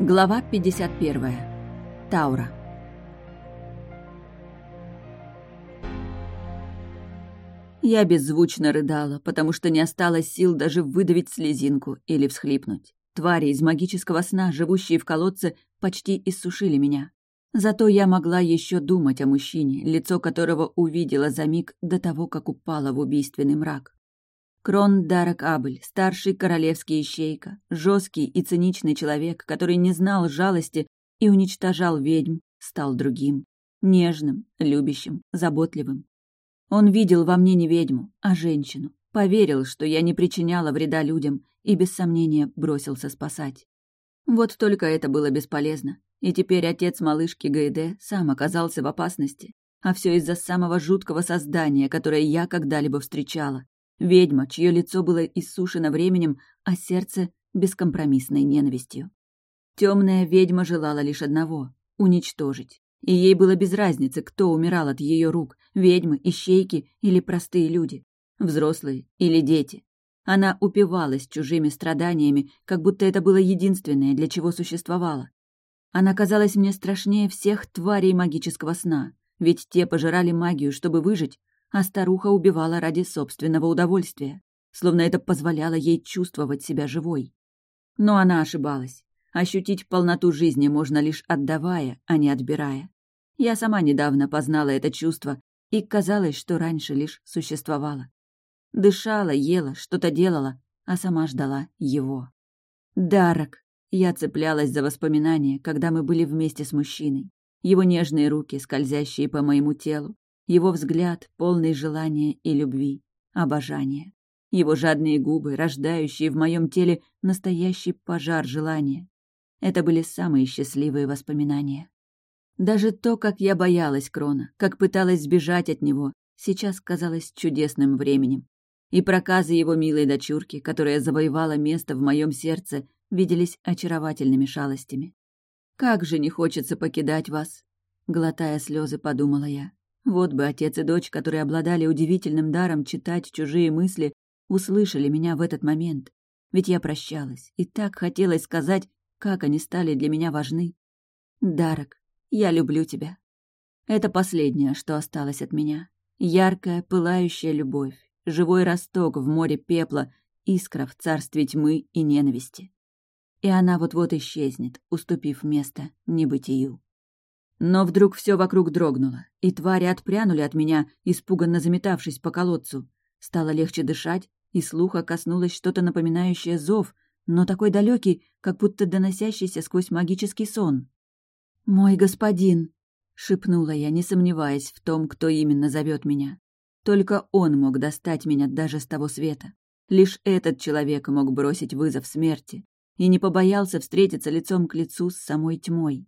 Глава 51. Таура. Я беззвучно рыдала, потому что не осталось сил даже выдавить слезинку или всхлипнуть. Твари из магического сна, живущие в колодце, почти иссушили меня. Зато я могла еще думать о мужчине, лицо которого увидела за миг до того, как упала в убийственный мрак. Крон Дарак Абель, старший королевский ищейка, жесткий и циничный человек, который не знал жалости и уничтожал ведьм, стал другим. Нежным, любящим, заботливым. Он видел во мне не ведьму, а женщину. Поверил, что я не причиняла вреда людям, и без сомнения бросился спасать. Вот только это было бесполезно. И теперь отец малышки Гайде сам оказался в опасности. А все из-за самого жуткого создания, которое я когда-либо встречала. Ведьма, чье лицо было иссушено временем, а сердце — бескомпромиссной ненавистью. Темная ведьма желала лишь одного — уничтожить. И ей было без разницы, кто умирал от ее рук — ведьмы, ищейки или простые люди, взрослые или дети. Она упивалась чужими страданиями, как будто это было единственное, для чего существовала. Она казалась мне страшнее всех тварей магического сна, ведь те пожирали магию, чтобы выжить, а старуха убивала ради собственного удовольствия, словно это позволяло ей чувствовать себя живой. Но она ошибалась. Ощутить полноту жизни можно лишь отдавая, а не отбирая. Я сама недавно познала это чувство, и казалось, что раньше лишь существовала. Дышала, ела, что-то делала, а сама ждала его. Дарок. Я цеплялась за воспоминания, когда мы были вместе с мужчиной. Его нежные руки, скользящие по моему телу, его взгляд, полный желания и любви, обожания. Его жадные губы, рождающие в моем теле настоящий пожар желания. Это были самые счастливые воспоминания. Даже то, как я боялась Крона, как пыталась сбежать от него, сейчас казалось чудесным временем. И проказы его милой дочурки, которая завоевала место в моем сердце, виделись очаровательными шалостями. «Как же не хочется покидать вас!» Глотая слезы, подумала я. Вот бы отец и дочь, которые обладали удивительным даром читать чужие мысли, услышали меня в этот момент. Ведь я прощалась, и так хотелось сказать, как они стали для меня важны. Дарок, я люблю тебя. Это последнее, что осталось от меня. Яркая, пылающая любовь, живой росток в море пепла, искра в царстве тьмы и ненависти. И она вот-вот исчезнет, уступив место небытию. Но вдруг все вокруг дрогнуло, и твари отпрянули от меня, испуганно заметавшись по колодцу. Стало легче дышать, и слуха коснулось что-то напоминающее зов, но такой далекий, как будто доносящийся сквозь магический сон. «Мой господин!» — шепнула я, не сомневаясь в том, кто именно зовет меня. Только он мог достать меня даже с того света. Лишь этот человек мог бросить вызов смерти и не побоялся встретиться лицом к лицу с самой тьмой.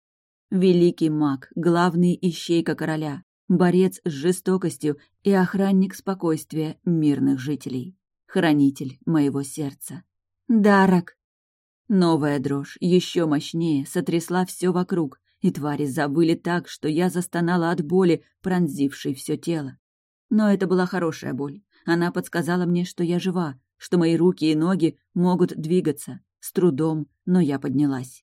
Великий маг, главный ищейка короля, борец с жестокостью и охранник спокойствия мирных жителей. Хранитель моего сердца. Дарок! Новая дрожь, еще мощнее, сотрясла все вокруг, и твари забыли так, что я застонала от боли, пронзившей все тело. Но это была хорошая боль. Она подсказала мне, что я жива, что мои руки и ноги могут двигаться. С трудом, но я поднялась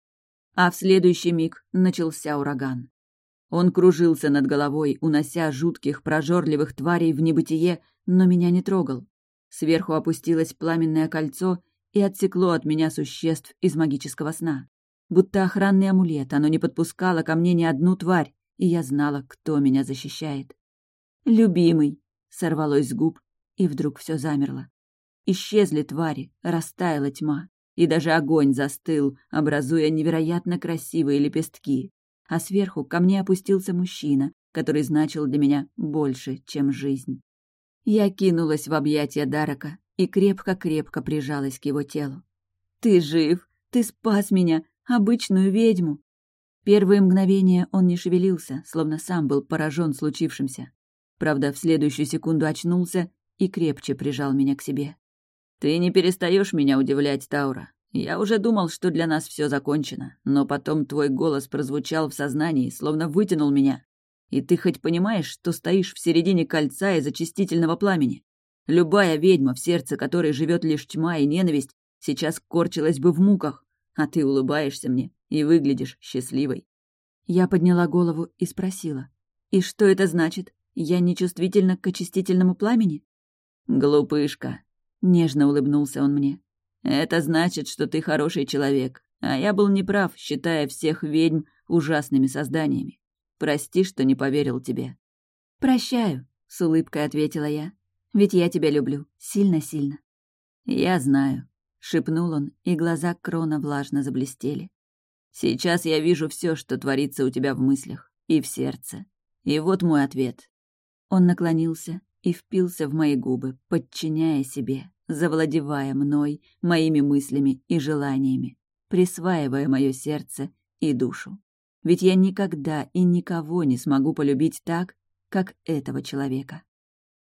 а в следующий миг начался ураган. Он кружился над головой, унося жутких прожорливых тварей в небытие, но меня не трогал. Сверху опустилось пламенное кольцо и отсекло от меня существ из магического сна. Будто охранный амулет, оно не подпускало ко мне ни одну тварь, и я знала, кто меня защищает. «Любимый!» — сорвалось с губ, и вдруг все замерло. Исчезли твари, растаяла тьма и даже огонь застыл, образуя невероятно красивые лепестки. А сверху ко мне опустился мужчина, который значил для меня больше, чем жизнь. Я кинулась в объятия Дарака и крепко-крепко прижалась к его телу. «Ты жив! Ты спас меня! Обычную ведьму!» Первые мгновения он не шевелился, словно сам был поражен случившимся. Правда, в следующую секунду очнулся и крепче прижал меня к себе. «Ты не перестаешь меня удивлять, Таура. Я уже думал, что для нас все закончено, но потом твой голос прозвучал в сознании, словно вытянул меня. И ты хоть понимаешь, что стоишь в середине кольца из очистительного пламени? Любая ведьма, в сердце которой живет лишь тьма и ненависть, сейчас корчилась бы в муках, а ты улыбаешься мне, и выглядишь счастливой». Я подняла голову и спросила. «И что это значит? Я нечувствительна к очистительному пламени?» «Глупышка», — нежно улыбнулся он мне. «Это значит, что ты хороший человек, а я был неправ, считая всех ведьм ужасными созданиями. Прости, что не поверил тебе». «Прощаю», — с улыбкой ответила я. «Ведь я тебя люблю. Сильно-сильно». «Я знаю», — шепнул он, и глаза Крона влажно заблестели. «Сейчас я вижу все, что творится у тебя в мыслях и в сердце. И вот мой ответ». Он наклонился и впился в мои губы, подчиняя себе, завладевая мной, моими мыслями и желаниями, присваивая мое сердце и душу. Ведь я никогда и никого не смогу полюбить так, как этого человека.